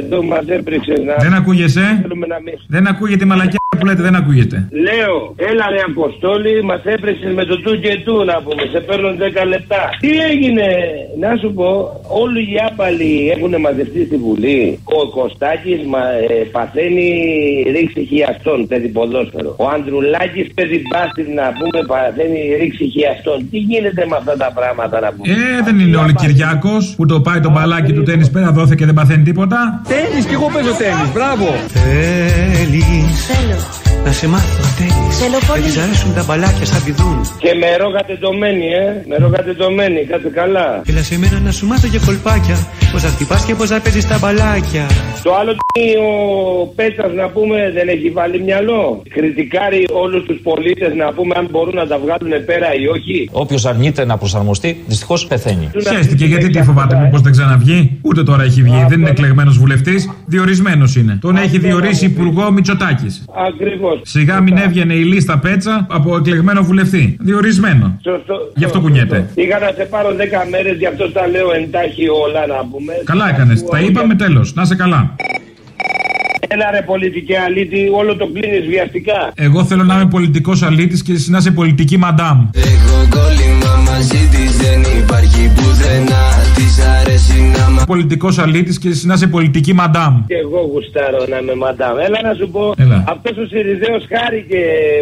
Εδώ μα έπρεξε να. Δεν ακούγεσαι; Θέλουμε να μην- Δεν ακούγεται η μαλακιά που λέτε, δεν ακούγεται. Λέω, έλα ρε Αποστόλη, μας έπρεξε με το του και του να πούμε. Σε παίρνω 10 λεπτά. Τι έγινε, να σου πω, όλοι οι άπαλοι έχουν μαζευτεί στη Βουλή. Ο Κωστάκης ε, παθαίνει ρήξη χιαστών, παιδί ποδόσφαιρο. Ο Αντρουλάκη, παιδί μπάσκετ, να πούμε, παθαίνει ρήξη χιαστών. Τι γίνεται με αυτά τα πράγματα να πούμε. Ε, δεν είναι όλοι Κυριάκος που το πάει το μπαλάκι του τέννη πέρα δόθε και δεν παθαίνει τίποτα. Τέννη και εγώ παίζω τέννη. Μπράβο. Θέλεις Θέλω. Να σε μάθω θέλεις Θέλω πολύ. Δεν της αρέσουν τα μπαλάκια σαν πηδούν Και με ρογατετωμένη, ε. Με ρογατετωμένη, κάτσε καλά. Έλα σε μένα να σου μάθω και κολπάκια Πώς να χτυπάς και πώς να παίζεις τα μπαλάκια Το άλλο τι ο Πέτσα να πούμε δεν έχει βάλει μυαλό. Κριτικάρει όλους τους πολίτες να πούμε αν μπορούν να τα βγάλουν πέρα ή όχι. Όποιος αρνείται να προσαρμοστεί, δυστυχώς πεθαίνει. Χαίστηκε, γιατί τι φοβάται, μήπως δεν ξαναβγεί; Ούτε τώρα έχει βγει. Δεν είναι εκλεγμένος βουλευτής, διορισμένος είναι. Τον έχει διορίσει υπουργό Μητσοτάκης. Ακριβώς. Σιγά μην έβγαινε η λίστα πέτσα από εκλεγμένο βουλευτή. Διορισμένο. Σωστό. Γι' αυτό κουνιέται. Είχα να σε πάρω 10 μέρες, γι' αυτό τα λέω εντάχει όλα να πούμε. Καλά έκανες. Τα είπαμε τέλος. Να σε καλά. Έλα ρε πολιτική αλήτη, όλο το κλείνεις βιαστικά. Εγώ θέλω να είμαι πολιτικός αλήτης και εσύ να είσαι πολιτική μαντάμ. Έχω κόλλημα μαζί της δεν υπάρχει πουθενά Της αρέσει να μ' Πολιτικός αλήτης και εσύ να είσαι πολιτική μαντάμ. Και εγώ γουστάρω να είμαι μαντάμ. Έλα να σου πω, Έλα. αυτός ο Σιριζέος χάρηκε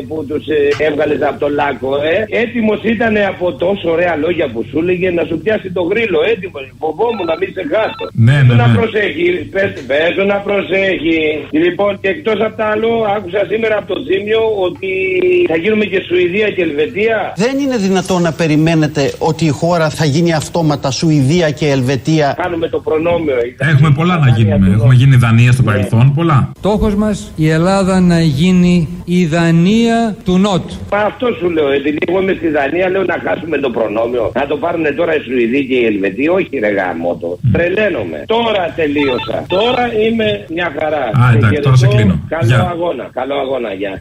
που τους ε, έβγαλες από το λάκκο. Ε. Έτοιμος ήταν από τόσο ωραία λόγια που σου έλεγε να σου πιάσει το γρίλο. Έτοιμος. Φοβόμουν να μην σε χάσω. Ναι, ναι, Να ναι. προσέχει, πες, πες του να προσέχει. Λοιπόν, και εκτός από τα άλλο, άκουσα σήμερα από το Τζίμιο ότι θα γίνουμε και Σουηδία και Ελβετία. Δεν είναι δυνατόν να περιμένετε ότι η χώρα θα γίνει αυτόματα Σουηδία και Ελβετία; Κάνουμε το προνόμιο. Έχουμε πολλά να γίνουμε. Έχουμε γίνει Δανία στο παρελθόν. Πολλά. Στόχος μας η Ελλάδα να γίνει η Δανία του Νότου. Μα αυτό σου λέω, επειδή εγώ είμαι στη Δανία, λέω να χάσουμε το προνόμιο. Να το πάρουν τώρα οι Σουηδοί και οι Ελβετοί. Όχι, ρε γαμότο. Τρελαίνομαι. Τώρα τελείωσα. Τώρα είμαι μια χαρά. Α, εντάξει, τώρα σε κλείνω. Καλό Γεια. αγώνα. Καλό αγώνα, γεια.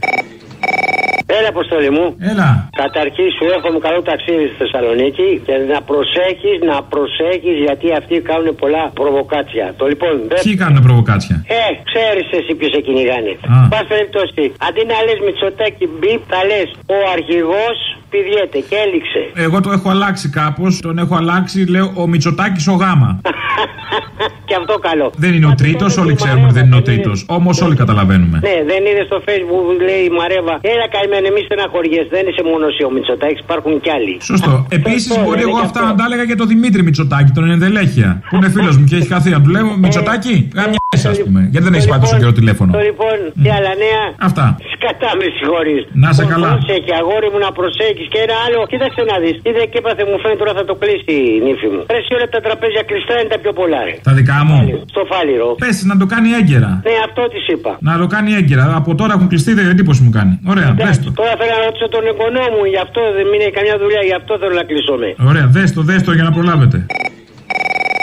Έλα, Αποστολή μου. Έλα. Καταρχήν σου εύχομαι καλό ταξίδι στη Θεσσαλονίκη και να προσέχεις, να προσέχεις γιατί αυτοί κάνουν πολλά προβοκάτσια. Το λοιπόν. δεν- Ποιοι κάνουν προβοκάτσια; Ε, ξέρεις εσύ ποιος σε κυνηγάνε. Α. Πα περιπτώσει, αντί να λες Μητσοτάκι μπιπ, θα λες ο αρχηγός πηδιέται και έληξε. Εγώ το έχω αλλάξει κάπως. Τον έχω αλλάξει, λέω ο Μητσοτάκης ο Γάμα. και αυτό καλό. Δεν είναι ο τρίτος, όλοι ξέρουμε ότι δεν είναι ο τρίτος. Όμως όλοι καταλαβαίνουμε. Ναι, δεν είναι στο facebook που λέει η Μαρέβα. Έλα καημένα, εμεί στεναχωριέ. Δεν είσαι μόνος εσύ ο Μητσοτάκης, υπάρχουν κι άλλοι. Σωστό. Επίσης, μπορεί εγώ αυτά να τα έλεγα για τον Δημήτρη Μητσοτάκη, τον ενδελέχεια. Που είναι φίλος μου και έχει χαθεί. Να του λέω Μητσοτάκη, γάμια ας πούμε. Γιατί δεν έχεις πάει τόσο καιρό τηλέφωνο; Το λοιπόν, τι άλλα νέα; Αυτά. Σκατά με συγχωρείς. Να σε καλά. Προσέχει, αγόρι μου να προσέχεις. Και ένα άλλο, κοίταξε να δεις. Είδε και έπαθε, μου φαίνεται τώρα θα το κλείσει η νύφη μου. Πρέσει όλα τα τραπέζια κλειστά είναι τα πιο πολλά. Ρε. Τα δικά μου. Στο φάληρο. Πες να το κάνει έγκαιρα. Ναι, αυτό της είπα. Να το κάνει έγκαιρα. Από τώρα έχουν κλειστεί, δεν εντύπωση μου κάνει. Ωραία, δες το. Τώρα θέλω να ρωτήσω τον εγγονό μου, γι' αυτό δεν μείνει καμιά δουλειά, γι' αυτό θέλω να κλείσω με. Ωραία, δες το, δες το για να προλάβετε.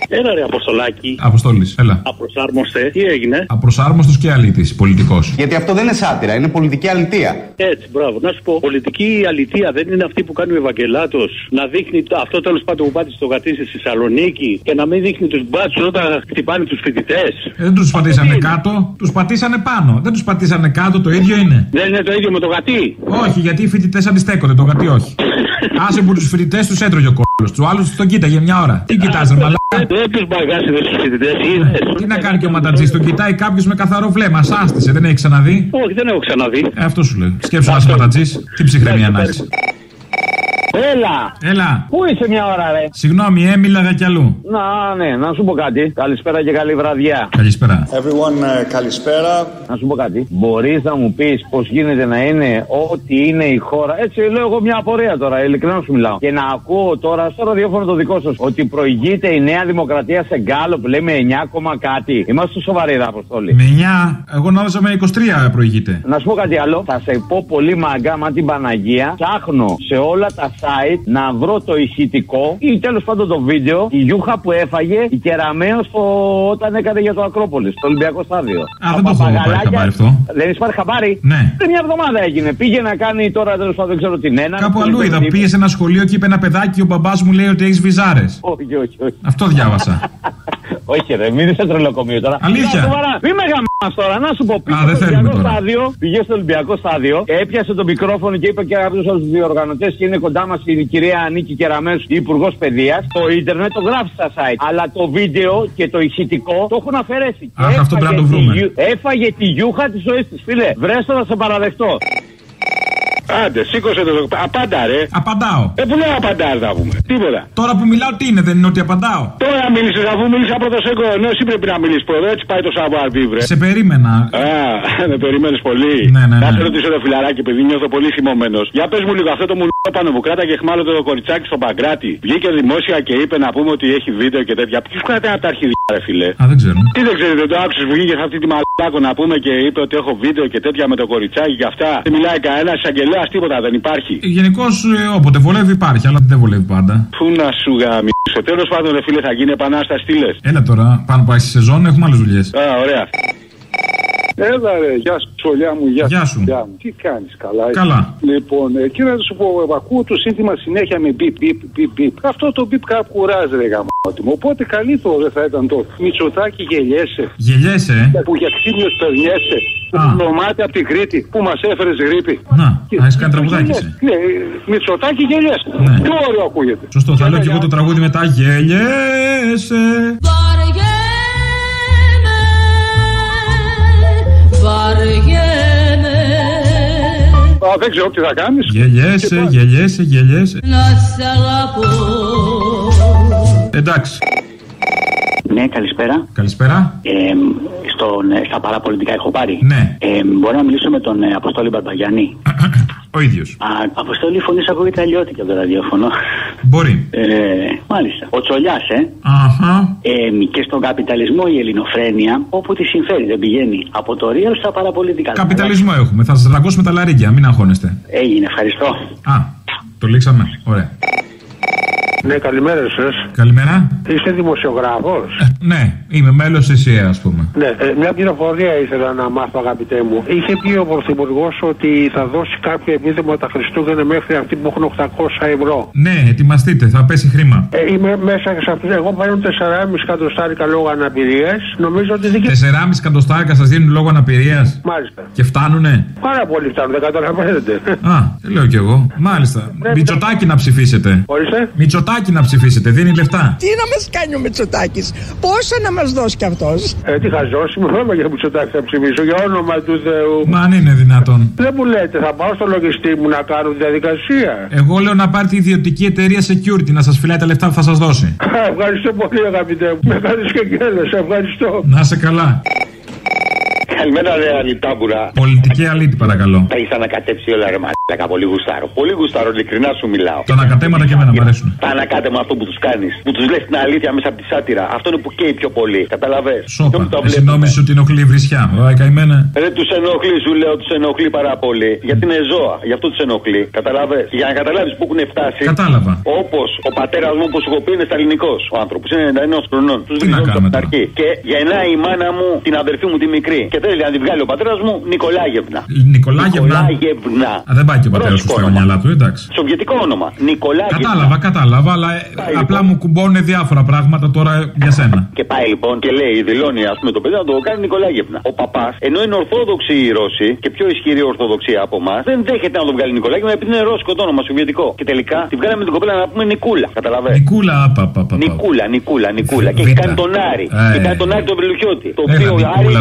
Έλα ρε Αποστολάκη. Αποστόλης, έλα. Απροσάρμοστε. Τι έγινε; Απροσάρμοστος και αλήτης, πολιτικός. Γιατί αυτό δεν είναι σάτυρα, είναι πολιτική αλητεία. Έτσι, μπράβο. Να σου πω, πολιτική αλητεία δεν είναι αυτή που κάνει ο Ευαγγελάτος να δείχνει το- αυτό τέλος πάντων που πάτε στο γατί στη Θεσσαλονίκη και να μην δείχνει τους μπάτσους όταν χτυπάνε τους φοιτητές. Ε, δεν τους πατήσανε κάτω, τους πατήσανε πάνω. Δεν τους πατήσανε κάτω, το ίδιο είναι. Δεν είναι το ίδιο με το γατί. Όχι, γιατί οι φοιτητές αντιστέκονται, το γατί όχι. Άσε που τους φοιτητές τους έτρωγε ο κόλλο. Τους άλλου τον κοίταγε μια ώρα. Τι κοιτάζει, μαλάκα; Δεν τους μπαγάσει τους φοιτητές. Τι να κάνει και ο ματατζής, τον κοιτάει κάποιος με καθαρό βλέμμα. Σάστησε, δεν έχει ξαναδεί; Όχι, δεν έχω ξαναδεί. Ε, αυτό σου λέω. Σκέψου να είσαι ματατζής, τι ψυχραιμία να έχει. Έλα! Έλα. Πού είσαι μια ώρα, ρε; Συγγνώμη, ε, μίλαγα κι αλλού. Να, ναι, να σου πω κάτι. Καλησπέρα και καλή βραδιά. Καλησπέρα. Everyone, ε, καλησπέρα. Να σου πω κάτι. Μπορείς να μου πεις πώς γίνεται να είναι ό,τι είναι η χώρα. Έτσι λέω εγώ μια απορία τώρα, ειλικρινά σου μιλάω. Και να ακούω τώρα στο ραδιόφωνο το δικό σας ότι προηγείται η Νέα Δημοκρατία σε γκάλο που λέμε 9, κόμμα κάτι. Είμαστε σοβαροί, ρε Αποστόλη. Με 9, εγώ νόμιζα με 23 προηγείται. Να σου πω κάτι άλλο. Θα σε πω πολύ μαγκά μα την Παναγία. Ψάχνω σε όλα τα site να βρω το ηχητικό ή τέλος πάντων το βίντεο. Η γιούχα που έφαγε η Κεραμαίο όταν έκανε για το Ακρόπολης, στο Ολυμπιακό Στάδιο. Α, δεν το έχω πάρει χαμπάρι αυτό. Δεν έχει πάρει χαμπάρι. Ναι. Πριν μια εβδομάδα έγινε. Πήγε να κάνει τώρα τέλος πάντων δεν ξέρω την ένα. Κάπου αλλού είδα. Πήγε σε ένα σχολείο και είπε ένα παιδάκι, ο μπαμπάς μου λέει ότι έχεις βυζάρες. Όχι, όχι, όχι. Αυτό διάβασα. Όχι, ρε, μην είσαι τρελοκομείο τώρα. Αλήθεια. Να, σοβαρά, Μην με γαμάς τώρα, να σου πω. Πήγε Α, δεν στο θέλουμε Ολυμπιακό τώρα. στάδιο, πήγε στο Ολυμπιακό στάδιο, έπιασε το μικρόφωνο και είπε και από τους άλλου διοργανωτές και είναι κοντά μας η κυρία Νίκη Κεραμέσου, η Υπουργός Παιδείας. Το ίντερνετ το γράφει στα site. Αλλά το βίντεο και το ηχητικό το έχουν αφαιρέσει. Αχ, Και αυτό πρέπει να το έφαγε τη βρούμε. γιου- Έφαγε τη γιούχα της ζωής της, φίλε. Βρέστο να σε παραδεχτώ. Άντε, σήκωσε το. Απάντα, ρε. Απαντάω. Ε, που λέω απαντά, να πούμε. Τίποτα. Τώρα που μιλάω, τι είναι, δεν είναι ότι απαντάω; Τώρα μίλησες, αφού μίλησα πρώτο εγώ. Ενώ εσύ πρέπει να μιλήσεις πρώτο. Έτσι πάει το savoir vivre. Σε περίμενα. Α, με περιμένει πολύ. Ναι, ναι, Να ναι. σε ρωτήσω το φιλαράκι, επειδή νιώθω πολύ θυμωμένος. Για πες μου λίγο αυτό το μουλό πάνω που κράταγε χμάλωτο το κοριτσάκι στο Παγκράτη. Βγήκε δημόσια και είπε να πούμε ότι έχει βίντεο και τέτοια. Ποιος κρατάει από τα αρχίδια, ρε φιλέ. Α, δεν ξέρω. Τι δεν ξέρετε, το άκουσε που βγήκε σε αυτή τη μαλάκο να πούμε και είπε ότι έχω βίντεο και τέτοια με το κοριτσάκι και αυτά. Δεν μιλάει κανένα εισαγγελέα, τίποτα δεν υπάρχει. Γενικώς, όποτε βολεύει υπάρχει, αλλά δεν βολεύει πάντα. Πού να σου γαμίσω. Τέλος πάντων, ρε φίλε, θα γίνει επανάσταση, τι λες; Έλα τώρα, πάνω πάει στη σεζόν, έχουμε άλλες δουλειές. Α, ωραία. Έλα ρε, γεια σου, τσολιά μου, γεια, Γεια σου. μου. Τι κάνεις, καλά. είσαι; Καλά. Λοιπόν, εκεί να σου πω, ακούω το σύνθημα συνέχεια με μπιπ, μπιπ, μπιπ, μπιπ. Αυτό το μπιπ κάπου κουράζει, ρε γαμώτη μου. Οπότε καλύτερο δεν θα ήταν το Μητσοτάκι γελιέσαι. Γελιέσαι, ε; Που για ξύμιος περνιέσαι. Α. Που πλωμάται από την Κρήτη που μας έφερες γρήπη. Να, να έχεις κάνει τραγουδάκι εσύ. Ναι, Μητσοτάκι γελιέσαι. Ναι. Τι ωραίο ακούγεται. Σωστό, θα λέω και εγώ το τραγούδι μετά. Γελιέσαι. Δεν ξέρω τι θα κάνεις. Γελιέσαι, γελιέσαι, γελιέσαι. Να σ' αγαπώ Εντάξει. Ναι, καλησπέρα. Καλησπέρα. Ε, στον, ε, στα παραπολιτικά έχω πάρει. Ναι. Ε, μπορώ να μιλήσω με τον ε, Αποστόλη Μπαρμπαγιάννη; Ο ίδιος. Α, Αποστόλη, η φωνής σου ακούγεται αλλιώτικη από το ραδιόφωνο. Μπορεί. Ε, μάλιστα. Ο Τσολιάς, ε. Αχα. ε. Και στον καπιταλισμό η ελληνοφρένεια, όπου τη συμφέρει, δεν πηγαίνει. Από το real στα παραπολιτικά. Καπιταλισμό έχουμε. Θα σας δρακώσουμε τα λαρίγκια, μην αγχώνεστε. Έγινε, ευχαριστώ. Α, το λήξαμε. Ωραία. Ναι, καλημέρα σας. Καλημέρα. Είστε δημοσιογράφος; Ναι, είμαι μέλος της ΕΣΥΑ, ας πούμε. Ναι, ε, μια πληροφορία ήθελα να μάθω, αγαπητέ μου. Είχε πει ο Πρωθυπουργός ότι θα δώσει κάποιο επίδομα τα Χριστούγεννα μέχρι αυτοί που έχουν 800 ευρώ. Ναι, ετοιμαστείτε, θα πέσει χρήμα. Ε, είμαι μέσα σε αυτούς. Εγώ παίρνω 4,5 εκατοστάρικα λόγω αναπηρίας. Νομίζω ότι δεν 4,5 εκατοστάρικα σας δίνουν λόγω αναπηρίας; Μάλιστα. Και φτάνουνε; Πάρα πολύ φτάνουν, δεν καταλαβαίνετε. Α, τι λέω κι εγώ. Μάλιστα. Μητσοτάκι να ψηφίσετε. Ορίστε. Μητσοτάκι να ψηφίσετε, δίνει λεφτά. Τι να μας κάνει ο Μητσοτάκης, πόσα να μας δώσει κι αυτός. Ε, τι χαζώσει, μου θέμα για Μητσοτάκη θα ψηφίσω, για όνομα του Θεού. Μα αν είναι δυνατόν. Δεν μου λέτε, θα πάω στο λογιστή μου να κάνω τη διαδικασία. Εγώ λέω να πάρετε ιδιωτική εταιρεία security να σας φυλάει τα λεφτά που θα σας δώσει. Α, Ευχαριστώ πολύ, αγαπητέ μου. Με κάνει και γέλο, ευχαριστώ. Να είσαι καλά. Καλημέρα, ρε Ανιτάμπουρα. Πολιτική αλήτη, παρακαλώ. Τα έχει ανακατέψει όλα, ρε Μαλάκα. Πολύ γουστάρω. Πολύ γουστάρω, ειλικρινά σου μιλάω. Τα ανακατέματα και εμένα μου αρέσουν. Τα ανακάτεμα αυτό που τους κάνεις. Που τους λες την αλήθεια μέσα από τη σάτυρα. Αυτό είναι που καίει πιο πολύ. Καταλαβέ. Σόπα. Εσύ νόμιζες ότι ενοχλεί η βρισιά. Ωα, καημένα. Ρε τους ενοχλεί, σου λέω, τους ενοχλεί πάρα πολύ. Γιατί είναι ζώα. Γι' αυτό τους ενοχλεί. Καταλαβέ. Για να καταλάβεις που έχουν φτάσει. Κατάλαβα. Όπως ο πατέρας μου που σου έχω πει είναι σταλινικός ο άνθρωπος. Είναι 91 χρονών. Τους Τι να κάνουμε τώρα; αρχή. Και γεννάει η μάνα μου την αδερφή μου τη μικρή. Και θέλει να τη βγάλει ο πατέρας μου Νικολάγευνα. Νικολάγευνα; Νικολάγευνα. Α, δεν πάει και ο πατέρας σου στα μυαλά του, εντάξει. Σοβιετικό όνομα. Νικολάγευνα. Κατάλαβα, κατάλαβα, αλλά ε, απλά μου κουμπώνουν διάφορα πράγματα τώρα για σένα. Και πάει λοιπόν και λέει, δηλώνει ας πούμε το παιδί να το κάνει Νικολάγευνα. Ο παπάς, ενώ είναι ορθόδοξοι οι Ρώσοι και πιο ισχυρή ορθοδοξία από εμάς, δεν δέχεται να τον βγάλει Νικολάγευνα επειδή είναι ρώσικο το όνομα, σοβιετικό. Και τελικά τη βγάλαμε την κοπέλα να πούμε Νικούλα. Καταλαβαίνετε. Νικούλα, απα, πα, πα, πα. Νικούλα, Νικούλα, Νικούλα. Και Β. έχει κάνει τον Άρη. Ε. Και κάνει τον Άρη τον Βρελουχιώτη. Το Έλα, οποίο ο Νικούλα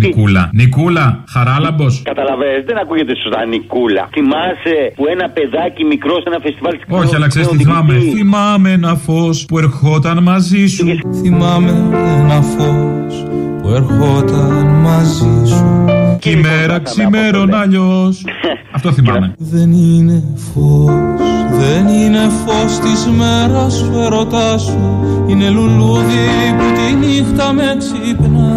Άρης τώρα, τα τι είναι το ιδρύψει- Νικούλα. Νικούλα, χαράλαμπος. Καταλαβαίνετε, δεν ακούγεται σωστά Νικούλα. Θυμάσαι που ένα παιδάκι μικρός σε ένα φεστιβάλ της Όχι, αλλά ξέρεις τι οδηγητή. θυμάμαι; Θυμάμαι ένα φως που ερχόταν μαζί σου. Θυμάμαι ένα φως που ερχόταν μαζί σου Και η μέρα ξημέρων αλλιώς. Αυτό θυμάμαι. Δεν είναι φως, δεν είναι φως της μέρας ο ερωτάς σου Είναι λουλούδι που τη νύχτα με ξυπνά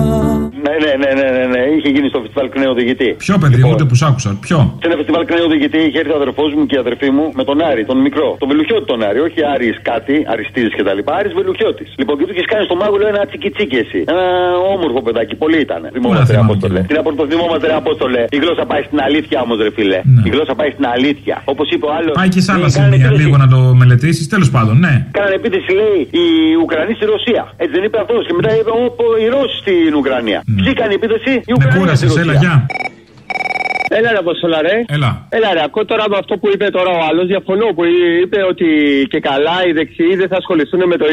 Να Ναι, ναι, ναι, ναι, ναι, ναι. Είχε γίνει στο φεστιβάλ Κνέο Οδηγητή. Ποιο παιδί, ούτε που σ' άκουσα. Ποιο; Σε ένα φεστιβάλ Κνέο Οδηγητή είχε έρθει ο αδερφός μου και η αδερφή μου με τον Άρη, τον μικρό. Τον Βελουχιώτη τον Άρη, όχι Άρης κάτι, Αριστίδη κτλ. Άρης Βελουχιώτης. Λοιπόν, και τους είχες κάνει στο μάγουλο ένα τσικιτσίκι εσύ. Ένα όμορφο παιδάκι, πολύ ήταν. Θυμόμαστε, ρε Απόστολε. Την απορτοθυμόμαστε, ρε Απόστολε. Η γλώσσα πάει στην αλήθεια όμως, ρε φίλε. Η γλώσσα πάει στην αλήθεια. Όπως είπε ο άλλος. Πάει και σε άλλα σημεία λίγο να το μελετήσεις, τέλος πάντων, ναι. Κάνανε επίθεση, λέει, οι Ουκρανοί στη Ρωσία. Έτσι δεν είπε αυτός. Και μετά είπε όπου οι Ρώσοι στην Ουκρανία. Ποιοι κάνει επίθεση, οι Ουκρανοί. Με κούρασες, έλα, γεια. Έλα ρε Αποστολά ρε. Έλα. Έλα ρε, ακούω τώρα με αυτό που είπε τώρα ο άλλος. Διαφωνώ που είπε ότι και καλά οι δεξιοί δεν θα ασχοληθούν με το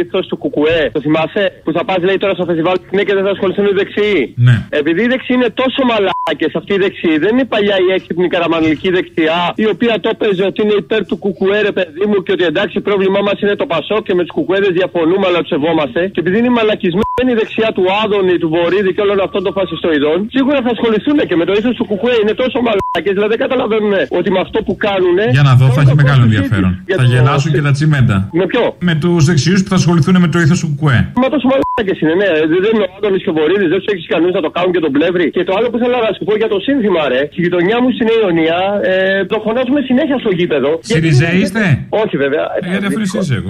ήθος του Κουκουέ. Το θυμάσαι; Που θα πας λέει τώρα στο φεστιβάλ ναι και δεν θα ασχοληθούν οι δεξιοί. Ναι. Επειδή οι δεξιοί είναι τόσο μαλάκες αυτοί οι δεξιοί, δεν είναι η παλιά η έξυπνη καραμανλική δεξιά η οποία το έπαιζε ότι είναι υπέρ του Κουκουέ ρε παιδί μου και ότι εντάξει πρόβλημά μας είναι το Πασό και με τους Κουκουέδες διαφωνούμε αλλά τους σεβόμαστε. Και επειδή είναι μαλακισμένη η δεξιά του Άδωνη, του Βορύδη και όλων αυτών των φασιστοειδών, σίγουρα θα ασχοληθούν και με το ήθο του Κουκουέ είναι τόσο μαλάκες, δηλαδή δεν καταλαβαίνουν ότι με αυτό που κάνουν. Για να δω, θα έχει μεγάλο ενδιαφέρον. Θα γελάσουν και τα τσιμέντα. Με ποιο; Με τους δεξιούς που θα ασχοληθούν με το ήθος του Κουκουέ. Μα τόσο μαλάκες είναι, ναι. Δεν είναι ο Άδωνης και ο Βορύδης, δεν τους έχεις κανεί να το κάνουν και τον πλεύρη. Και το άλλο που θέλω να σου πω για το σύνθημα, ρε. Στη γειτονιά μου στην Ιωνία ε, το φωνάζουμε συνέχεια στο γήπεδο. Σιριζέ είστε; Όχι βέβαια. Ε, γιατί αφού είσαι εγώ.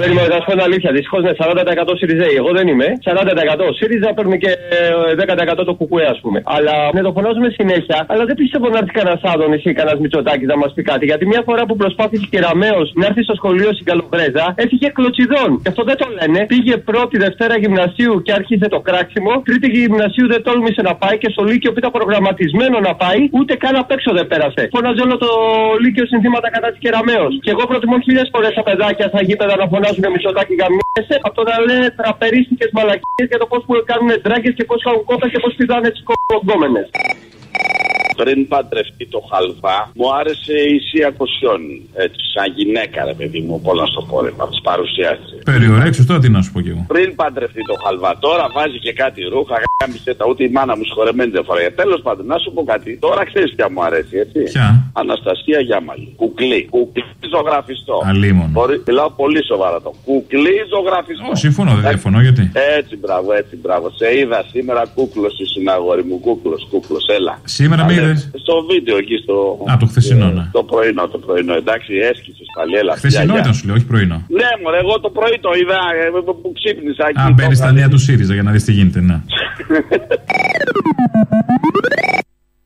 Περίμενα να σου πω την αλήθεια. Δυστυχώ είναι 40% Σιριζέη. Εγώ δεν είμαι. 40% ΣΥΡΙΖΑ παίρνει και ε, 10% το κουκουέ, ας πούμε. Αλλά ναι, το φωνάζουμε συνέχεια. Αλλά δεν πιστεύω να έρθει κανένας Άδωνης ή κανένας Μητσοτάκης να μας πει κάτι. Γιατί μια φορά που προσπάθησε και Ραμαίος να έρθει στο σχολείο στην Καλοβρέζα, έφυγε κλωτσιδών. Και αυτό δεν το λένε. Πήγε πρώτη Δευτέρα γυμνασίου και άρχισε το κράξιμο. Τρίτη γυμνασίου δεν τόλμησε να πάει και στο Λύκειο που ήταν προγραμματισμένο να πάει, ούτε καν απ' έξω δεν πέρασε. Φώναζε όλο το Λύκειο συνθήματα κατά της Κεραμαίο. Και εγώ προτιμώ χίλιες φορές τα παιδάκια στα γήπεδα να φωνάζουν Μητσοτάκη γαμιέσαι από το να λένε τραπερίστικε μαλακίε για το πώς κάνουν τράγκε και πώς κάνουν κότα και πώς πηδάνε τις κογκόμενες. Πριν παντρευτεί το χαλβά, μου άρεσε η Σία Κοσιόνη. Έτσι, σαν γυναίκα, ρε παιδί μου, πολλά στο πόρεμα, τη παρουσιάσει. Περιορέξω τώρα τι να σου πω κι εγώ. Πριν παντρευτεί το χαλβά, τώρα βάζει και κάτι ρούχα, γάμισε τα, ούτε η μάνα μου σχορεμένη δεν φοράει. Τέλος πάντων, να σου πω κάτι. Τώρα ξέρεις ποια μου αρέσει, έτσι. Ποια; Αναστασία Γιάμαλη. Κουκλί. Κουκλί ζωγραφιστό. Αλίμον. Μπορεί, μιλάω πολύ σοβαρά το. Κουκλί ζωγραφιστό. Ω, συμφωνώ, δεν διαφωνώ γιατί; Έτσι, μπράβο, έτσι, μπράβο. Σε είδα σήμερα κούκλος ήσουν αγόρι μου. Κούκλος, κούκλος, έλα. Σήμερα με είδε. Στο βίντεο εκεί στο. Α, το χθεσινό, ναι. Το πρωινό, το πρωινό. Εντάξει, έσκησες πάλι, έλα. Χθεσινό ήταν σου λέω, όχι πρωινό. Ναι, μωρέ, εγώ το πρωί το είδα ε, που ξύπνησα εκεί. Α, μπαίνει στα νέα του ΣΥΡΙΖΑ για να δεις τι γίνεται, ναι.